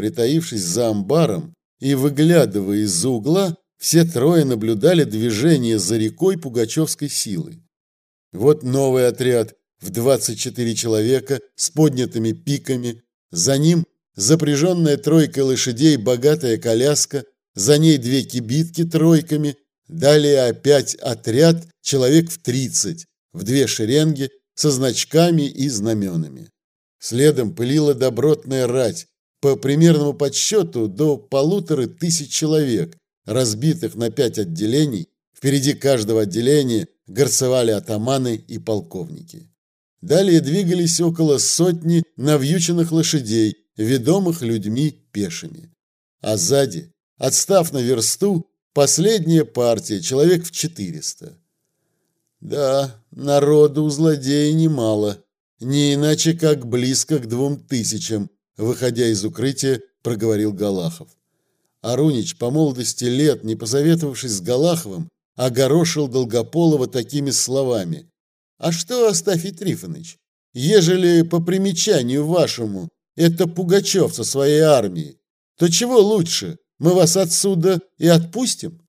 притаившись за амбаром и выглядывая из-за угла, все трое наблюдали движение за рекой пугачевской силы. Вот новый отряд в 24 человека с поднятыми пиками, за ним запряженная тройкой лошадей богатая коляска, за ней две кибитки тройками, далее опять отряд, человек в 30, в две шеренги со значками и знаменами. Следом пылила добротная рать, по примерному подсчету до полутора тысяч человек, разбитых на пять отделений, впереди каждого отделения горцевали атаманы и полковники. Далее двигались около сотни навьюченных лошадей, ведомых людьми пешими. А сзади, отстав на версту, последняя партия, человек в 400. Да, народу у злодея немало, не иначе как близко к двум тысячам, выходя из укрытия, проговорил Галахов. Арунич по молодости лет, не посоветовавшись с Галаховым, огорошил Долгополова такими словами. «А что, Астафий Трифонович, ежели по примечанию вашему это Пугачев со своей армией, то чего лучше, мы вас отсюда и отпустим?»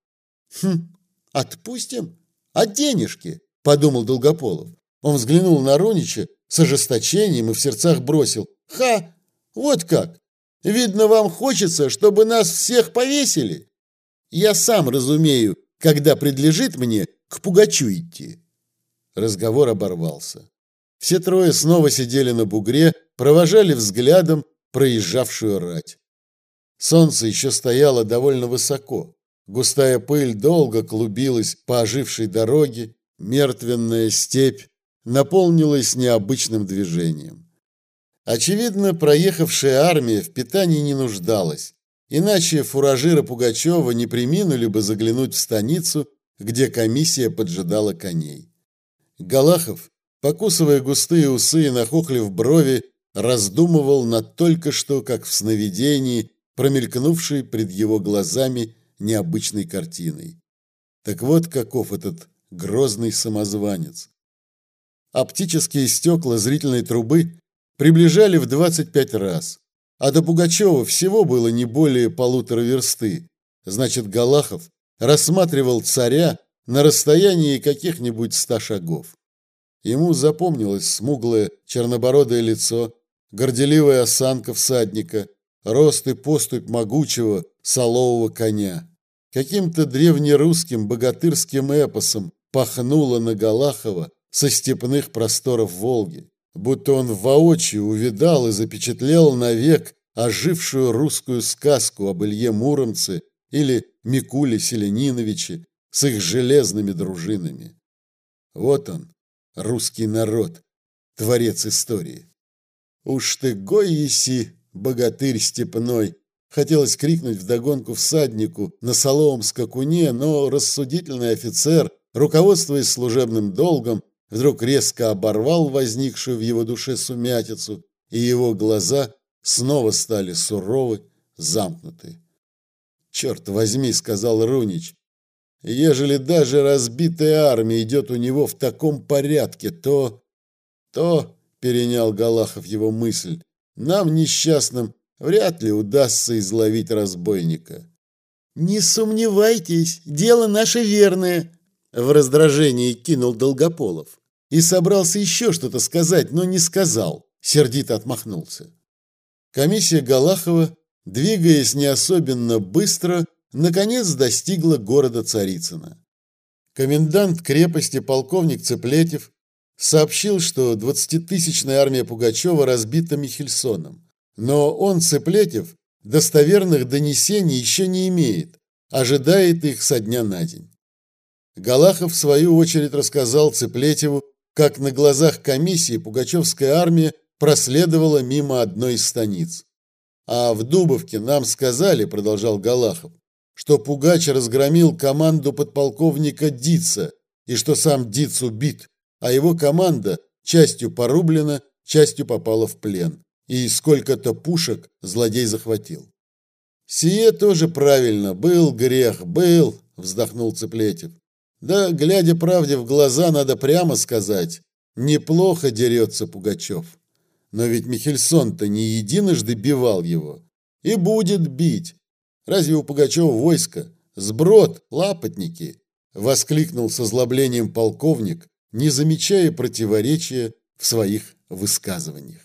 «Хм, отпустим? А денежки?» – подумал Долгополов. Он взглянул на Арунича с ожесточением и в сердцах бросил. «Ха! Вот как! Видно, вам хочется, чтобы нас всех повесили. Я сам разумею, когда предлежит мне к Пугачу идти. Разговор оборвался. Все трое снова сидели на бугре, провожали взглядом проезжавшую рать. Солнце еще стояло довольно высоко. Густая пыль долго клубилась по ожившей дороге, мертвенная степь наполнилась необычным движением. Очевидно, проехавшая армия в питании не нуждалась, иначе фуражиры Пугачева не приминули бы заглянуть в станицу, где комиссия поджидала коней. Галахов, покусывая густые усы и нахохлив брови, раздумывал над только что, как в сновидении, промелькнувшей пред его глазами необычной картиной. Так вот каков этот грозный самозванец. Оптические стекла зрительной трубы приближали в 25 раз, а до Пугачева всего было не более полутора версты. Значит, Галахов рассматривал царя на расстоянии каких-нибудь ста шагов. Ему запомнилось смуглое чернобородое лицо, горделивая осанка всадника, рост и поступь могучего солового коня. Каким-то древнерусским богатырским эпосом пахнуло на Галахова со степных просторов Волги будто он воочию увидал и запечатлел навек ожившую русскую сказку об Илье Муромце или Микуле Селениновиче с их железными дружинами. Вот он, русский народ, творец истории. Уж ты гой еси, богатырь степной, хотелось крикнуть вдогонку всаднику на соловом скакуне, но рассудительный офицер, руководствуясь служебным долгом, вдруг резко оборвал возникшую в его душе сумятицу, и его глаза снова стали суровы, замкнуты. «Черт возьми», — сказал Рунич, — «ежели даже разбитая армия идет у него в таком порядке, то...» «То», — перенял Галахов его мысль, — «нам, несчастным, вряд ли удастся изловить разбойника». «Не сомневайтесь, дело наше верное», — в раздражении кинул Долгополов и собрался еще что-то сказать, но не сказал, сердито отмахнулся. Комиссия Галахова, двигаясь не особенно быстро, наконец достигла города Царицына. Комендант крепости полковник Цеплетев сообщил, что двадцатитысячная армия Пугачева разбита Михельсоном, но он, Цеплетев, достоверных донесений еще не имеет, ожидает их со дня на день. Галахов, в свою очередь, рассказал Цеплетеву как на глазах комиссии Пугачевская армия проследовала мимо одной из станиц. А в Дубовке нам сказали, продолжал Галахов, что Пугач разгромил команду подполковника Дица и что сам Диц убит, а его команда частью порублена, частью попала в плен. И сколько-то пушек злодей захватил. Сие тоже правильно, был грех, был, вздохнул Цеплетев. Да, глядя правде в глаза, надо прямо сказать, неплохо дерется Пугачев. Но ведь Михельсон-то не единожды бивал его. И будет бить. Разве у Пугачева войско? Сброд, лапотники!» — воскликнул с озлоблением полковник, не замечая противоречия в своих высказываниях.